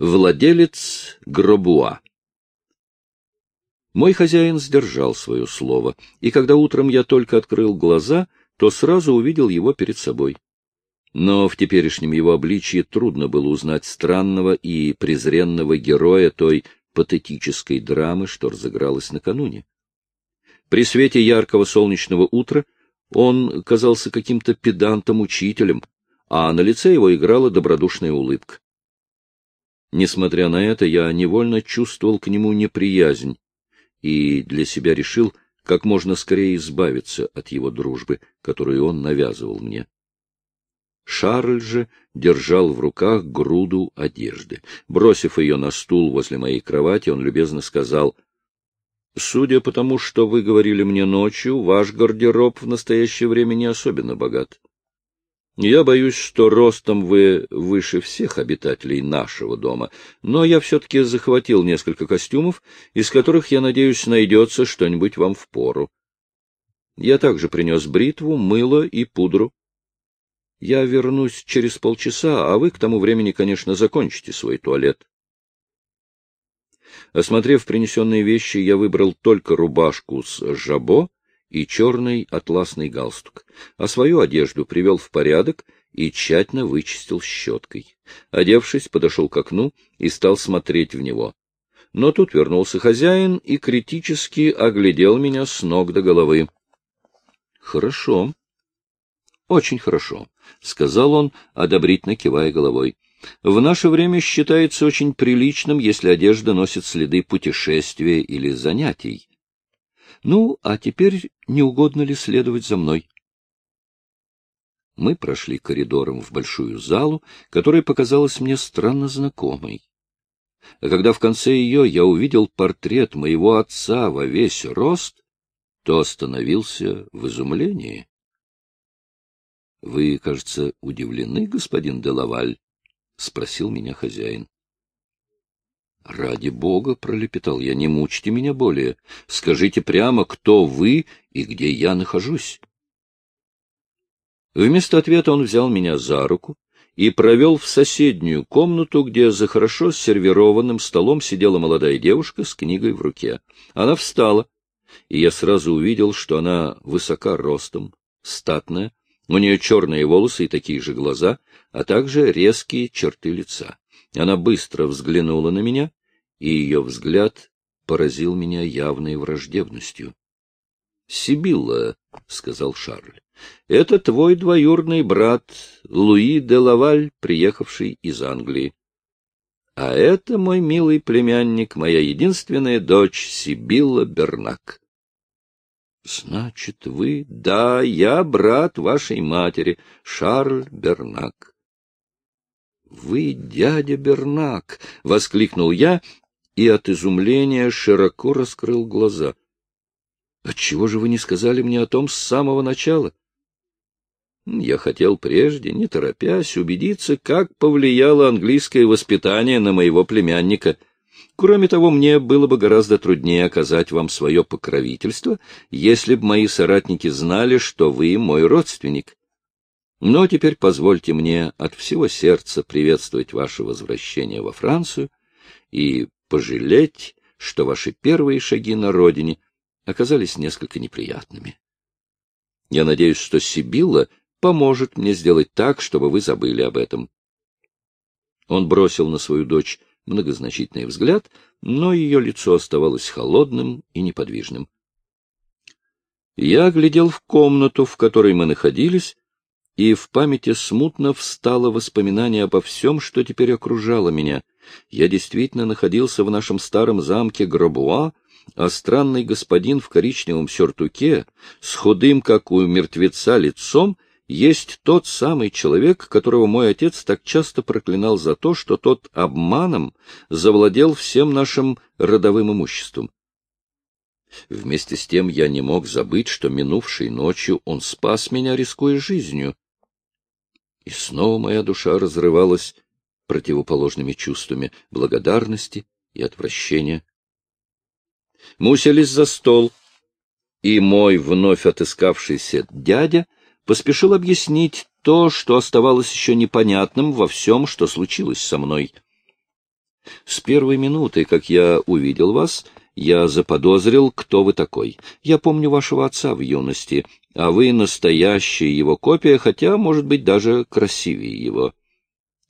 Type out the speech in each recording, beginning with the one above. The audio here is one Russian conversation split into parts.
Владелец Гробуа. Мой хозяин сдержал свое слово, и когда утром я только открыл глаза, то сразу увидел его перед собой. Но в теперешнем его обличье трудно было узнать странного и презренного героя той патетической драмы, что разыгралась накануне. При свете яркого солнечного утра он казался каким-то педантом-учителем, а на лице его играла добродушная улыбка. Несмотря на это, я невольно чувствовал к нему неприязнь и для себя решил как можно скорее избавиться от его дружбы, которую он навязывал мне. Шарль же держал в руках груду одежды. Бросив ее на стул возле моей кровати, он любезно сказал, «Судя по тому, что вы говорили мне ночью, ваш гардероб в настоящее время не особенно богат. Я боюсь, что ростом вы выше всех обитателей нашего дома, но я все-таки захватил несколько костюмов, из которых, я надеюсь, найдется что-нибудь вам в пору. Я также принес бритву, мыло и пудру. Я вернусь через полчаса, а вы к тому времени, конечно, закончите свой туалет. Осмотрев принесенные вещи, я выбрал только рубашку с жабо, и черный атласный галстук, а свою одежду привел в порядок и тщательно вычистил щеткой. Одевшись, подошел к окну и стал смотреть в него. Но тут вернулся хозяин и критически оглядел меня с ног до головы. — Хорошо. — Очень хорошо, — сказал он, одобрительно кивая головой. — В наше время считается очень приличным, если одежда носит следы путешествия или занятий. Ну, а теперь не угодно ли следовать за мной? Мы прошли коридором в большую залу, которая показалась мне странно знакомой. А когда в конце ее я увидел портрет моего отца во весь рост, то остановился в изумлении. — Вы, кажется, удивлены, господин Делаваль? — спросил меня хозяин. — Ради бога, — пролепетал я, — не мучьте меня более. Скажите прямо, кто вы и где я нахожусь. Вместо ответа он взял меня за руку и провел в соседнюю комнату, где за хорошо сервированным столом сидела молодая девушка с книгой в руке. Она встала, и я сразу увидел, что она высока ростом, статная, у нее черные волосы и такие же глаза, а также резкие черты лица. Она быстро взглянула на меня, и ее взгляд поразил меня явной враждебностью. — Сибилла, — сказал Шарль, — это твой двоюродный брат Луи де Лаваль, приехавший из Англии. А это мой милый племянник, моя единственная дочь Сибилла Бернак. — Значит, вы... Да, я брат вашей матери, Шарль Бернак. Вы дядя Бернак! — воскликнул я и от изумления широко раскрыл глаза. — Отчего же вы не сказали мне о том с самого начала? Я хотел прежде, не торопясь, убедиться, как повлияло английское воспитание на моего племянника. Кроме того, мне было бы гораздо труднее оказать вам свое покровительство, если бы мои соратники знали, что вы мой родственник. Но теперь позвольте мне от всего сердца приветствовать ваше возвращение во Францию и пожалеть, что ваши первые шаги на родине оказались несколько неприятными. Я надеюсь, что Сибилла поможет мне сделать так, чтобы вы забыли об этом. Он бросил на свою дочь многозначительный взгляд, но ее лицо оставалось холодным и неподвижным. Я глядел в комнату, в которой мы находились, и в памяти смутно встало воспоминание обо всем, что теперь окружало меня. Я действительно находился в нашем старом замке Гробуа, а странный господин в коричневом сюртуке, с худым, как у мертвеца, лицом, есть тот самый человек, которого мой отец так часто проклинал за то, что тот обманом завладел всем нашим родовым имуществом. Вместе с тем я не мог забыть, что минувшей ночью он спас меня, рискуя жизнью. И снова моя душа разрывалась противоположными чувствами благодарности и отвращения. Мы уселись за стол, и мой вновь отыскавшийся дядя поспешил объяснить то, что оставалось еще непонятным во всем, что случилось со мной. С первой минуты, как я увидел вас, я заподозрил, кто вы такой. Я помню вашего отца в юности, а вы настоящая его копия, хотя, может быть, даже красивее его.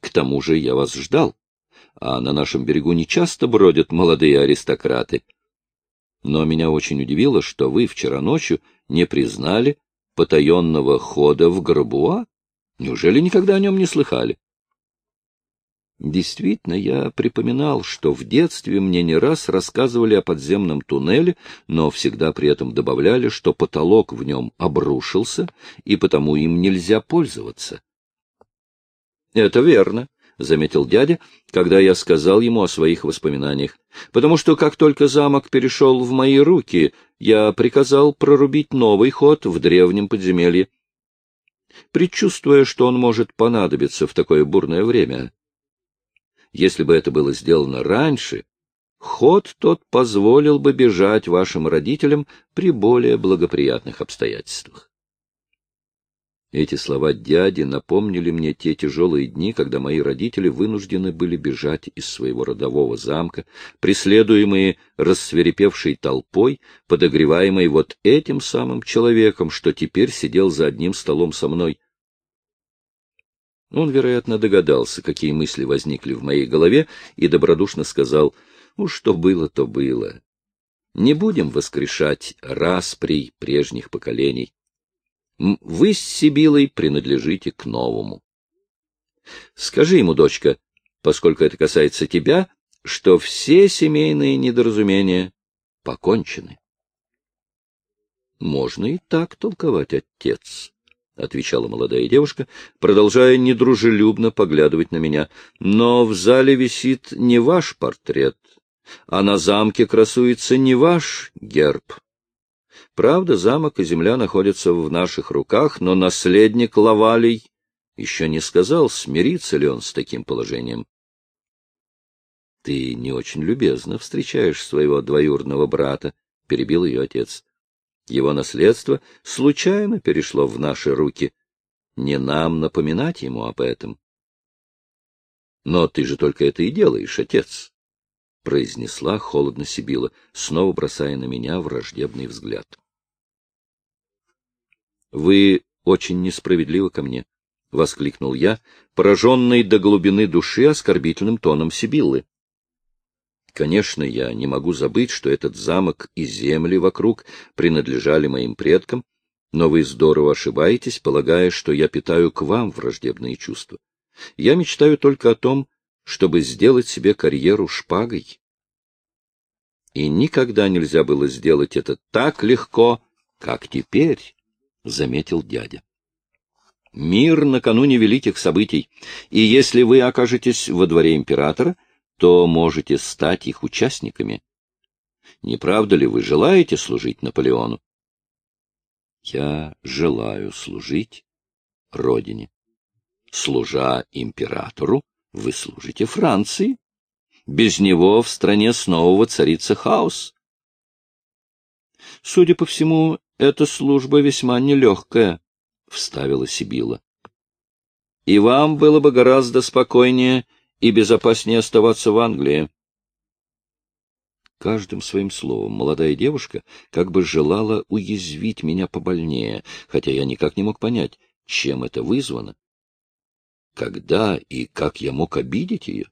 К тому же я вас ждал, а на нашем берегу не часто бродят молодые аристократы. Но меня очень удивило, что вы вчера ночью не признали потаенного хода в Горбуа. Неужели никогда о нем не слыхали? Действительно, я припоминал, что в детстве мне не раз рассказывали о подземном туннеле, но всегда при этом добавляли, что потолок в нем обрушился, и потому им нельзя пользоваться. — Это верно, — заметил дядя, когда я сказал ему о своих воспоминаниях, — потому что как только замок перешел в мои руки, я приказал прорубить новый ход в древнем подземелье. Предчувствуя, что он может понадобиться в такое бурное время, если бы это было сделано раньше, ход тот позволил бы бежать вашим родителям при более благоприятных обстоятельствах. Эти слова дяди напомнили мне те тяжелые дни, когда мои родители вынуждены были бежать из своего родового замка, преследуемые рассверепевшей толпой, подогреваемой вот этим самым человеком, что теперь сидел за одним столом со мной — он, вероятно, догадался, какие мысли возникли в моей голове, и добродушно сказал, «Ну, что было, то было. Не будем воскрешать расприй прежних поколений. Вы с Сибилой принадлежите к новому. Скажи ему, дочка, поскольку это касается тебя, что все семейные недоразумения покончены. Можно и так толковать, отец, — отвечала молодая девушка, продолжая недружелюбно поглядывать на меня. — Но в зале висит не ваш портрет, а на замке красуется не ваш герб. Правда, замок и земля находятся в наших руках, но наследник Лавалий еще не сказал, смирится ли он с таким положением. — Ты не очень любезно встречаешь своего двоюродного брата, — перебил ее отец. Его наследство случайно перешло в наши руки. Не нам напоминать ему об этом. — Но ты же только это и делаешь, отец, — произнесла холодно Сибила, снова бросая на меня враждебный взгляд. — Вы очень несправедливы ко мне, — воскликнул я, пораженный до глубины души оскорбительным тоном Сибиллы. Конечно, я не могу забыть, что этот замок и земли вокруг принадлежали моим предкам, но вы здорово ошибаетесь, полагая, что я питаю к вам враждебные чувства. Я мечтаю только о том, чтобы сделать себе карьеру шпагой. И никогда нельзя было сделать это так легко, как теперь, — заметил дядя. Мир накануне великих событий, и если вы окажетесь во дворе императора, — то можете стать их участниками. Не правда ли вы желаете служить Наполеону? Я желаю служить Родине. Служа императору, вы служите Франции. Без него в стране снова воцарится хаос. Судя по всему, эта служба весьма нелегкая, — вставила Сибила. И вам было бы гораздо спокойнее и безопаснее оставаться в Англии. Каждым своим словом молодая девушка как бы желала уязвить меня побольнее, хотя я никак не мог понять, чем это вызвано. Когда и как я мог обидеть ее?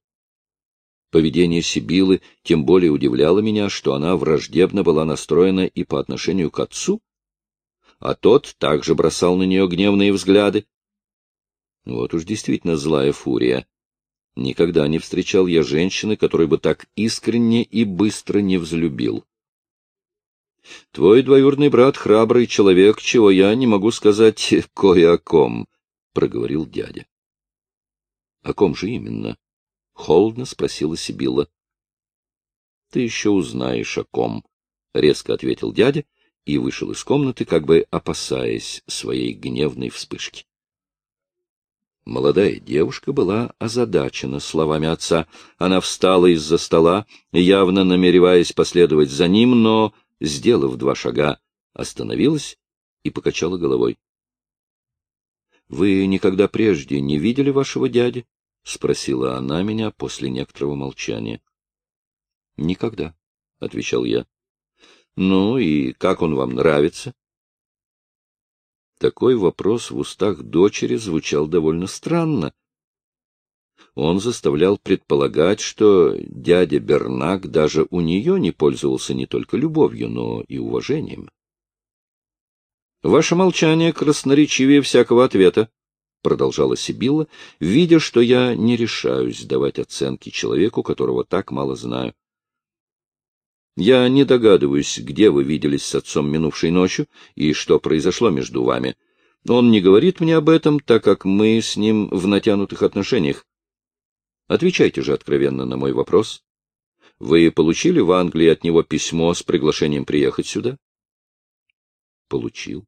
Поведение Сибилы тем более удивляло меня, что она враждебно была настроена и по отношению к отцу, а тот также бросал на нее гневные взгляды. Вот уж действительно злая фурия. Никогда не встречал я женщины, которой бы так искренне и быстро не взлюбил. Твой двоюродный брат — храбрый человек, чего я не могу сказать кое о ком, — проговорил дядя. — О ком же именно? — холодно спросила Сибилла. — Ты еще узнаешь о ком, — резко ответил дядя и вышел из комнаты, как бы опасаясь своей гневной вспышки. Молодая девушка была озадачена словами отца. Она встала из-за стола, явно намереваясь последовать за ним, но, сделав два шага, остановилась и покачала головой. — Вы никогда прежде не видели вашего дяди? — спросила она меня после некоторого молчания. — Никогда, — отвечал я. — Ну и как он вам нравится? Такой вопрос в устах дочери звучал довольно странно. Он заставлял предполагать, что дядя Бернак даже у нее не пользовался не только любовью, но и уважением. — Ваше молчание красноречивее всякого ответа, — продолжала Сибилла, видя, что я не решаюсь давать оценки человеку, которого так мало знаю. Я не догадываюсь, где вы виделись с отцом минувшей ночью и что произошло между вами. Он не говорит мне об этом, так как мы с ним в натянутых отношениях. Отвечайте же откровенно на мой вопрос. Вы получили в Англии от него письмо с приглашением приехать сюда? Получил.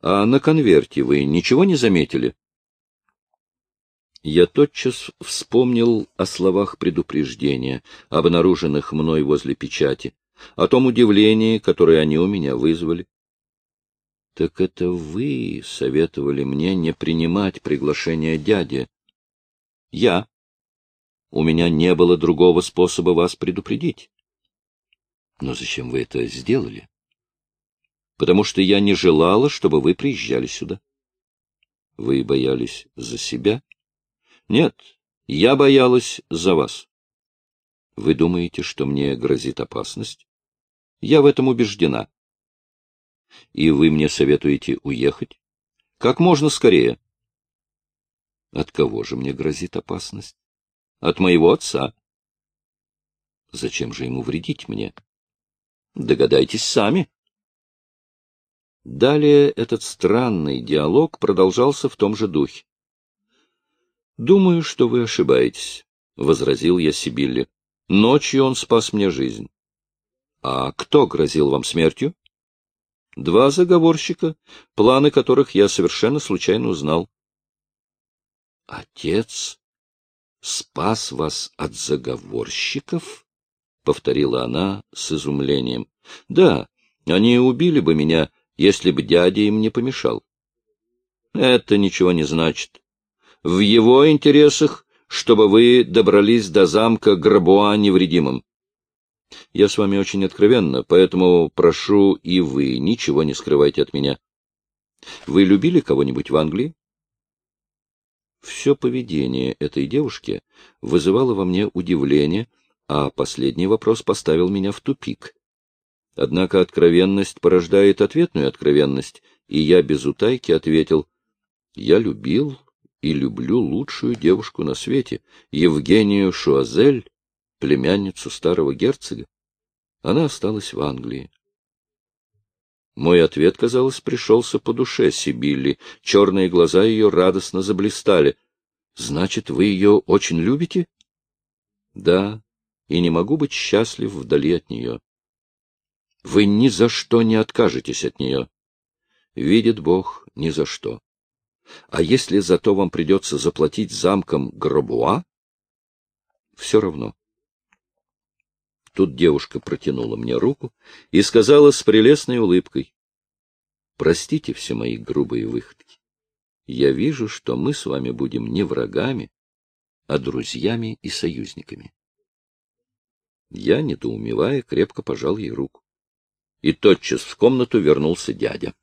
А на конверте вы ничего не заметили? Я тотчас вспомнил о словах предупреждения, обнаруженных мной возле печати, о том удивлении, которое они у меня вызвали. — Так это вы советовали мне не принимать приглашение дяди? — Я. У меня не было другого способа вас предупредить. — Но зачем вы это сделали? — Потому что я не желала, чтобы вы приезжали сюда. — Вы боялись за себя? — нет, я боялась за вас. Вы думаете, что мне грозит опасность? Я в этом убеждена. И вы мне советуете уехать? Как можно скорее. От кого же мне грозит опасность? От моего отца. Зачем же ему вредить мне? Догадайтесь сами. Далее этот странный диалог продолжался в том же духе. — Думаю, что вы ошибаетесь, — возразил я Сибилле. — Ночью он спас мне жизнь. — А кто грозил вам смертью? — Два заговорщика, планы которых я совершенно случайно узнал. — Отец спас вас от заговорщиков? — повторила она с изумлением. — Да, они убили бы меня, если бы дядя им не помешал. — Это ничего не значит в его интересах, чтобы вы добрались до замка Грабуа невредимым. Я с вами очень откровенна, поэтому прошу и вы ничего не скрывайте от меня. Вы любили кого-нибудь в Англии? Все поведение этой девушки вызывало во мне удивление, а последний вопрос поставил меня в тупик. Однако откровенность порождает ответную откровенность, и я без утайки ответил, я любил и люблю лучшую девушку на свете, Евгению Шуазель, племянницу старого герцога. Она осталась в Англии. Мой ответ, казалось, пришелся по душе Сибилли. Черные глаза ее радостно заблистали. — Значит, вы ее очень любите? — Да, и не могу быть счастлив вдали от нее. — Вы ни за что не откажетесь от нее. — Видит Бог, ни за что. А если зато вам придется заплатить замком Гробуа? Все равно. Тут девушка протянула мне руку и сказала с прелестной улыбкой. Простите все мои грубые выходки. Я вижу, что мы с вами будем не врагами, а друзьями и союзниками. Я, недоумевая, крепко пожал ей руку. И тотчас в комнату вернулся дядя.